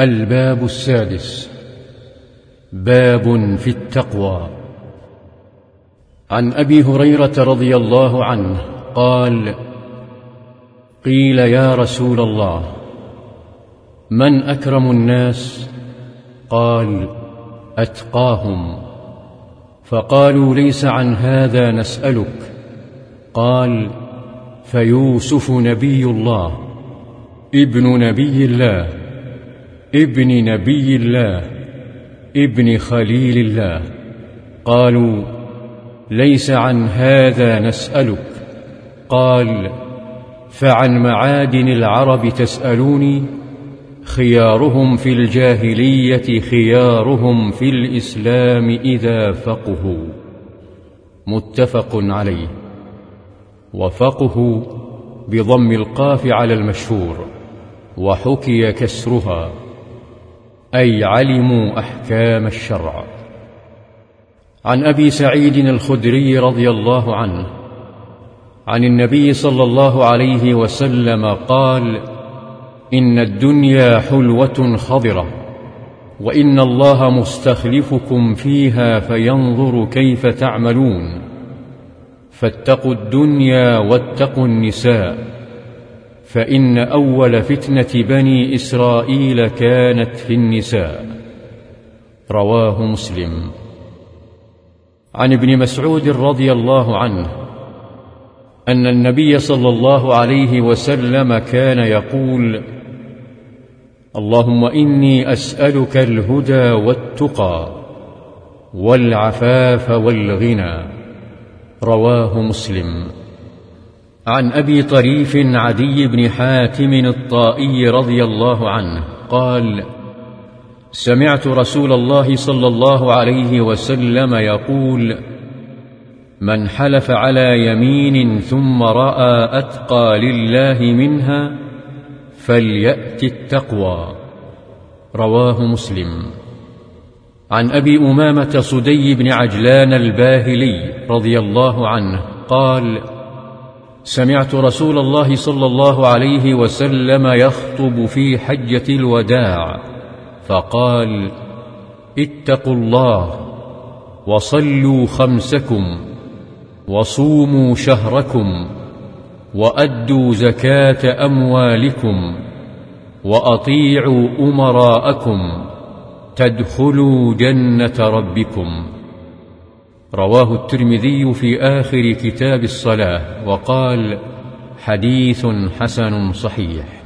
الباب السادس. باب في التقوى. عن أبي هريرة رضي الله عنه قال قيل يا رسول الله من أكرم الناس؟ قال أتقاهم. فقالوا ليس عن هذا نسألك. قال فيوسف نبي الله ابن نبي الله. ابن نبي الله ابن خليل الله. قالوا ليس عن هذا نسألك. قال فعن معادن العرب تسألوني؟ خيارهم في الجاهلية خيارهم في الإسلام إذا فقهوا. متفق عليه. وفقه بضم القاف على المشهور وحكي كسرها. أي علموا أحكام الشرع. عن أبي سعيد الخدري رضي الله عنه عن النبي صلى الله عليه وسلم قال إن الدنيا حلوة خضرة وإن الله مستخلفكم فيها فينظر كيف تعملون. فاتقوا الدنيا واتقوا النساء. فإن أول فتنة بني إسرائيل كانت في النساء. رواه مسلم. عن ابن مسعود رضي الله عنه أن النبي صلى الله عليه وسلم كان يقول اللهم إني أسألك الهدى والتقى والعفاف والغنى. رواه مسلم. عن أبي طريف عدي بن حاتم الطائي رضي الله عنه قال سمعت رسول الله صلى الله عليه وسلم يقول من حلف على يمين ثم رأى أتقى لله منها فليأت التقوى رواه مسلم. عن أبي أمامة صدي بن عجلان الباهلي رضي الله عنه قال سمعت رسول الله صلى الله عليه وسلم يخطب في حجة الوداع فقال اتقوا الله وصلوا خمسكم وصوموا شهركم وأدوا زكاة أموالكم وأطيعوا أمراءكم تدخلوا جنة ربكم. رواه الترمذي في آخر كتاب الصلاة وقال حديث حسن صحيح.